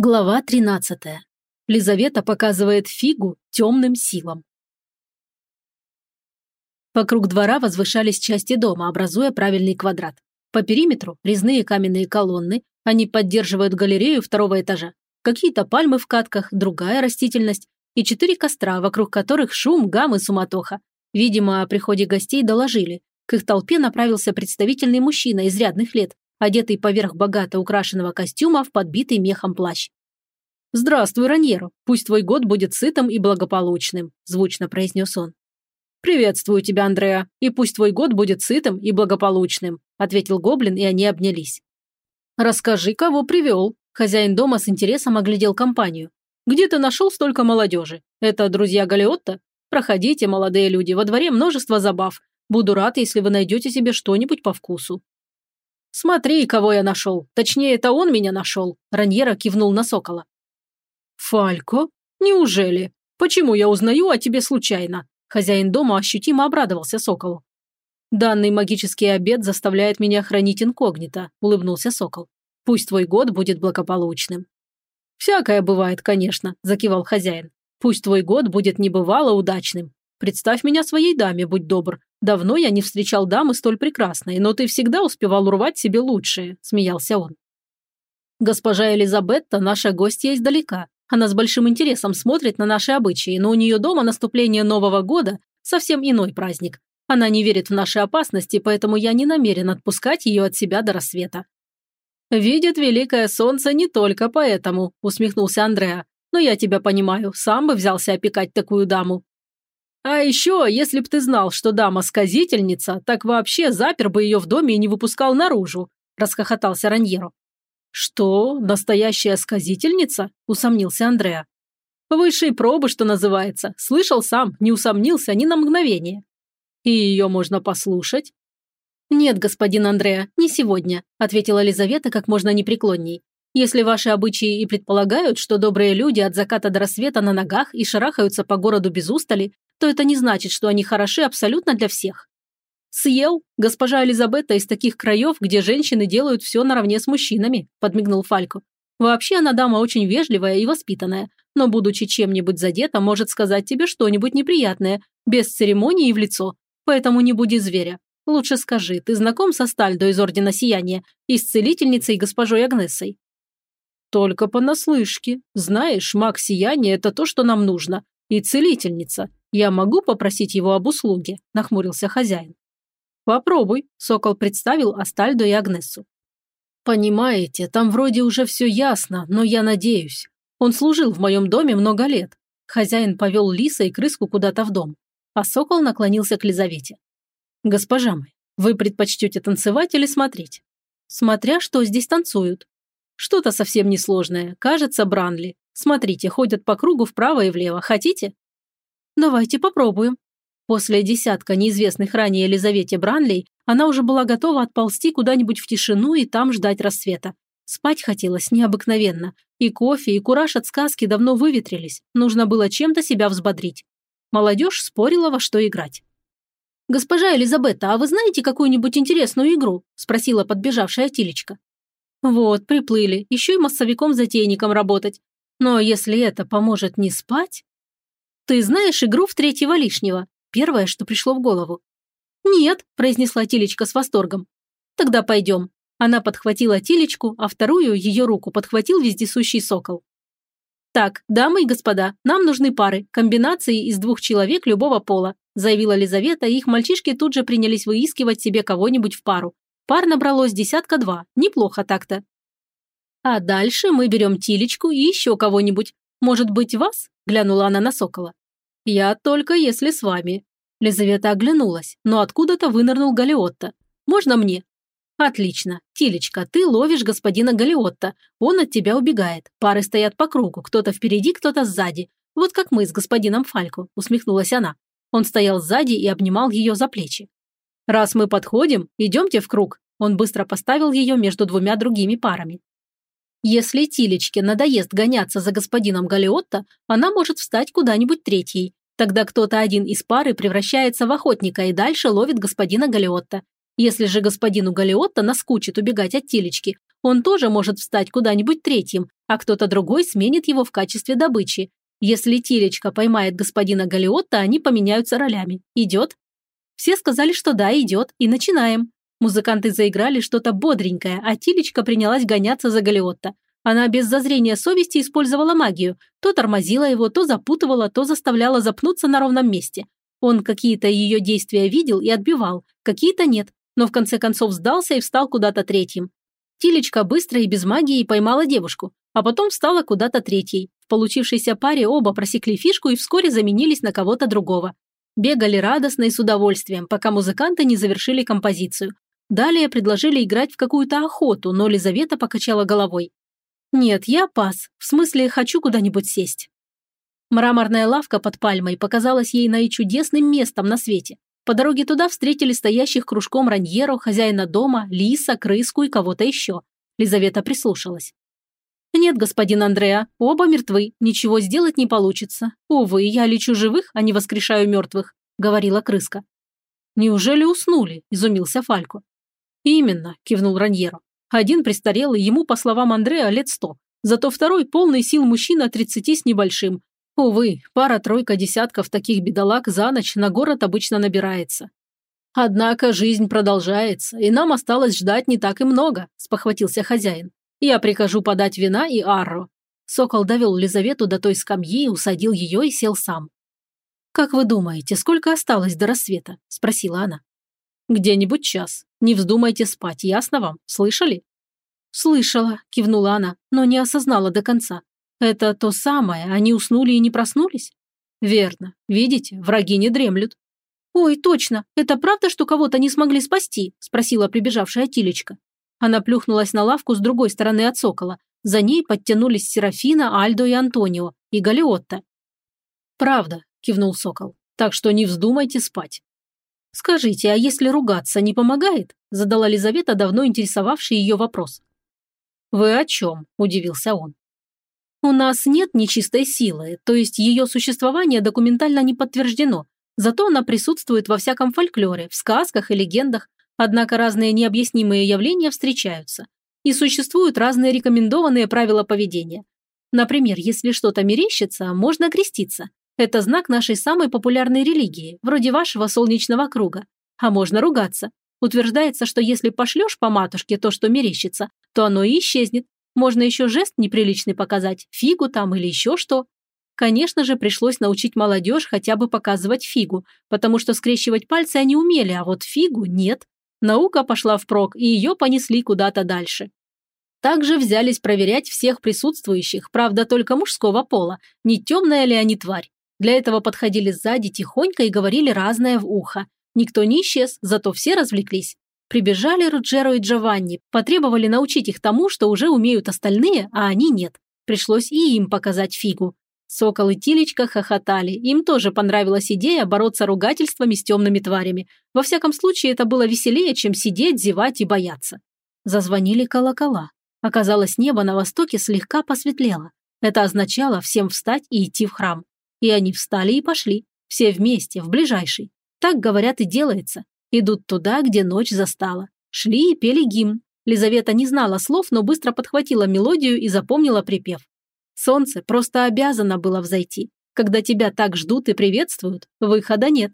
Глава 13. Лизавета показывает фигу темным силам. Вокруг двора возвышались части дома, образуя правильный квадрат. По периметру резные каменные колонны, они поддерживают галерею второго этажа. Какие-то пальмы в катках, другая растительность и четыре костра, вокруг которых шум, гам и суматоха. Видимо, о приходе гостей доложили. К их толпе направился представительный мужчина изрядных лет, одетый поверх богато украшенного костюма в подбитый мехом плащ. «Здравствуй, Раньеро. Пусть твой год будет сытым и благополучным», – звучно произнес он. «Приветствую тебя, Андреа, и пусть твой год будет сытым и благополучным», – ответил гоблин, и они обнялись. «Расскажи, кого привел?» Хозяин дома с интересом оглядел компанию. «Где ты нашел столько молодежи? Это друзья Галиотта? Проходите, молодые люди, во дворе множество забав. Буду рад, если вы найдете себе что-нибудь по вкусу». «Смотри, кого я нашел. Точнее, это он меня нашел», – Раньера кивнул на сокола. «Фалько? Неужели? Почему я узнаю о тебе случайно?» Хозяин дома ощутимо обрадовался соколу. «Данный магический обед заставляет меня хранить инкогнито», – улыбнулся сокол. «Пусть твой год будет благополучным». «Всякое бывает, конечно», – закивал хозяин. «Пусть твой год будет небывало удачным. Представь меня своей даме, будь добр. Давно я не встречал дамы столь прекрасной, но ты всегда успевал урвать себе лучшее», – смеялся он. «Госпожа Элизабетта – наша гостья издалека. Она с большим интересом смотрит на наши обычаи, но у нее дома наступление Нового года – совсем иной праздник. Она не верит в наши опасности, поэтому я не намерен отпускать ее от себя до рассвета». «Видит великое солнце не только поэтому», – усмехнулся Андреа. «Но я тебя понимаю, сам бы взялся опекать такую даму». А еще, если б ты знал, что дама сказительница, так вообще запер бы ее в доме и не выпускал наружу», – расхохотался Раньеро. «Что, настоящая сказительница?» – усомнился Андреа. «Высшей пробы, что называется. Слышал сам, не усомнился ни на мгновение. И ее можно послушать?» «Нет, господин Андреа, не сегодня», – ответила Лизавета как можно непреклонней. «Если ваши обычаи и предполагают, что добрые люди от заката до рассвета на ногах и шарахаются по городу без устали, то это не значит, что они хороши абсолютно для всех. «Съел? Госпожа Элизабетта из таких краев, где женщины делают все наравне с мужчинами», – подмигнул Фалько. «Вообще она дама очень вежливая и воспитанная, но, будучи чем-нибудь задета, может сказать тебе что-нибудь неприятное, без церемонии и в лицо. Поэтому не буди зверя. Лучше скажи, ты знаком со Стальдо из Ордена Сияния, исцелительницей госпожой Агнессой?» «Только понаслышке. Знаешь, маг Сияния – это то, что нам нужно. И целительница. Я могу попросить его об услуге?» – нахмурился хозяин. «Попробуй», – Сокол представил Астальдо и Агнесу. «Понимаете, там вроде уже все ясно, но я надеюсь. Он служил в моем доме много лет». Хозяин повел лиса и крыску куда-то в дом, а Сокол наклонился к Лизавете. «Госпожа моя, вы предпочтете танцевать или смотреть?» «Смотря что здесь танцуют». «Что-то совсем несложное. Кажется, Бранли. Смотрите, ходят по кругу вправо и влево. Хотите?» «Давайте попробуем». После десятка неизвестных ранее Елизавете Бранлей она уже была готова отползти куда-нибудь в тишину и там ждать рассвета. Спать хотелось необыкновенно. И кофе, и кураж от сказки давно выветрились. Нужно было чем-то себя взбодрить. Молодежь спорила, во что играть. «Госпожа Элизабетта, а вы знаете какую-нибудь интересную игру?» – спросила подбежавшая Тилечка. «Вот, приплыли, еще и массовиком-затейником работать. Но если это поможет не спать...» «Ты знаешь игру в третьего лишнего?» Первое, что пришло в голову. «Нет», – произнесла Тилечка с восторгом. «Тогда пойдем». Она подхватила Тилечку, а вторую, ее руку, подхватил вездесущий сокол. «Так, дамы и господа, нам нужны пары, комбинации из двух человек любого пола», заявила Лизавета, и их мальчишки тут же принялись выискивать себе кого-нибудь в пару. Пар набралось десятка два, неплохо так-то. «А дальше мы берем Тилечку и еще кого-нибудь. Может быть, вас?» – глянула она на сокола. «Я только если с вами». Лизавета оглянулась, но откуда-то вынырнул Галиотта. «Можно мне?» «Отлично. Тилечка, ты ловишь господина Галиотта. Он от тебя убегает. Пары стоят по кругу, кто-то впереди, кто-то сзади. Вот как мы с господином Фалько», – усмехнулась она. Он стоял сзади и обнимал ее за плечи. «Раз мы подходим, идемте в круг». Он быстро поставил ее между двумя другими парами. Если Тилечке надоест гоняться за господином Галиотто, она может встать куда-нибудь третьей. Тогда кто-то один из пары превращается в охотника и дальше ловит господина Галиотта. Если же господину Галиотта наскучит убегать от Тилечки, он тоже может встать куда-нибудь третьим, а кто-то другой сменит его в качестве добычи. Если Тилечка поймает господина Галиотта, они поменяются ролями. Идет? Все сказали, что да, идет, и начинаем. Музыканты заиграли что-то бодренькое, а Тилечка принялась гоняться за Галиотта. Она без зазрения совести использовала магию. То тормозила его, то запутывала, то заставляла запнуться на ровном месте. Он какие-то ее действия видел и отбивал, какие-то нет, но в конце концов сдался и встал куда-то третьим. Тилечка быстро и без магии поймала девушку, а потом встала куда-то третьей. В получившейся паре оба просекли фишку и вскоре заменились на кого-то другого. Бегали радостно и с удовольствием, пока музыканты не завершили композицию. Далее предложили играть в какую-то охоту, но Лизавета покачала головой. «Нет, я пас. В смысле, хочу куда-нибудь сесть». Мраморная лавка под пальмой показалась ей наичудесным местом на свете. По дороге туда встретили стоящих кружком Раньеро, хозяина дома, Лиса, Крыску и кого-то еще. Лизавета прислушалась. «Нет, господин Андреа, оба мертвы, ничего сделать не получится. Увы, я лечу живых, а не воскрешаю мертвых», – говорила крыска. «Неужели уснули?» – изумился Фалько. «Именно», – кивнул Раньеро. «Один престарелый, ему, по словам Андреа, лет сто. Зато второй полный сил мужчина тридцати с небольшим. Увы, пара-тройка десятков таких бедолаг за ночь на город обычно набирается. Однако жизнь продолжается, и нам осталось ждать не так и много», – спохватился хозяин. Я прикажу подать вина и арро». Сокол довел Лизавету до той скамьи, усадил ее и сел сам. «Как вы думаете, сколько осталось до рассвета?» – спросила она. «Где-нибудь час. Не вздумайте спать, ясно вам? Слышали?» «Слышала», – кивнула она, но не осознала до конца. «Это то самое, они уснули и не проснулись?» «Верно. Видите, враги не дремлют». «Ой, точно. Это правда, что кого-то не смогли спасти?» – спросила прибежавшая Тилечка. Она плюхнулась на лавку с другой стороны от сокола. За ней подтянулись Серафина, Альдо и Антонио, и Галиотта. «Правда», – кивнул сокол, – «так что не вздумайте спать». «Скажите, а если ругаться не помогает?» – задала Лизавета давно интересовавший ее вопрос. «Вы о чем?» – удивился он. «У нас нет нечистой силы, то есть ее существование документально не подтверждено, зато она присутствует во всяком фольклоре, в сказках и легендах, Однако разные необъяснимые явления встречаются. И существуют разные рекомендованные правила поведения. Например, если что-то мерещится, можно креститься. Это знак нашей самой популярной религии, вроде вашего солнечного круга. А можно ругаться. Утверждается, что если пошлешь по матушке то, что мерещится, то оно и исчезнет. Можно еще жест неприличный показать, фигу там или еще что. Конечно же, пришлось научить молодежь хотя бы показывать фигу, потому что скрещивать пальцы они умели, а вот фигу нет. Наука пошла впрок, и ее понесли куда-то дальше. Также взялись проверять всех присутствующих, правда, только мужского пола, не темная ли они тварь. Для этого подходили сзади тихонько и говорили разное в ухо. Никто не исчез, зато все развлеклись. Прибежали Руджеро и Джованни, потребовали научить их тому, что уже умеют остальные, а они нет. Пришлось и им показать фигу. Сокол и Тилечка хохотали. Им тоже понравилась идея бороться ругательствами с темными тварями. Во всяком случае, это было веселее, чем сидеть, зевать и бояться. Зазвонили колокола. Оказалось, небо на востоке слегка посветлело. Это означало всем встать и идти в храм. И они встали и пошли. Все вместе, в ближайший. Так, говорят, и делается. Идут туда, где ночь застала. Шли и пели гимн. Лизавета не знала слов, но быстро подхватила мелодию и запомнила припев. Солнце просто обязано было взойти. Когда тебя так ждут и приветствуют, выхода нет.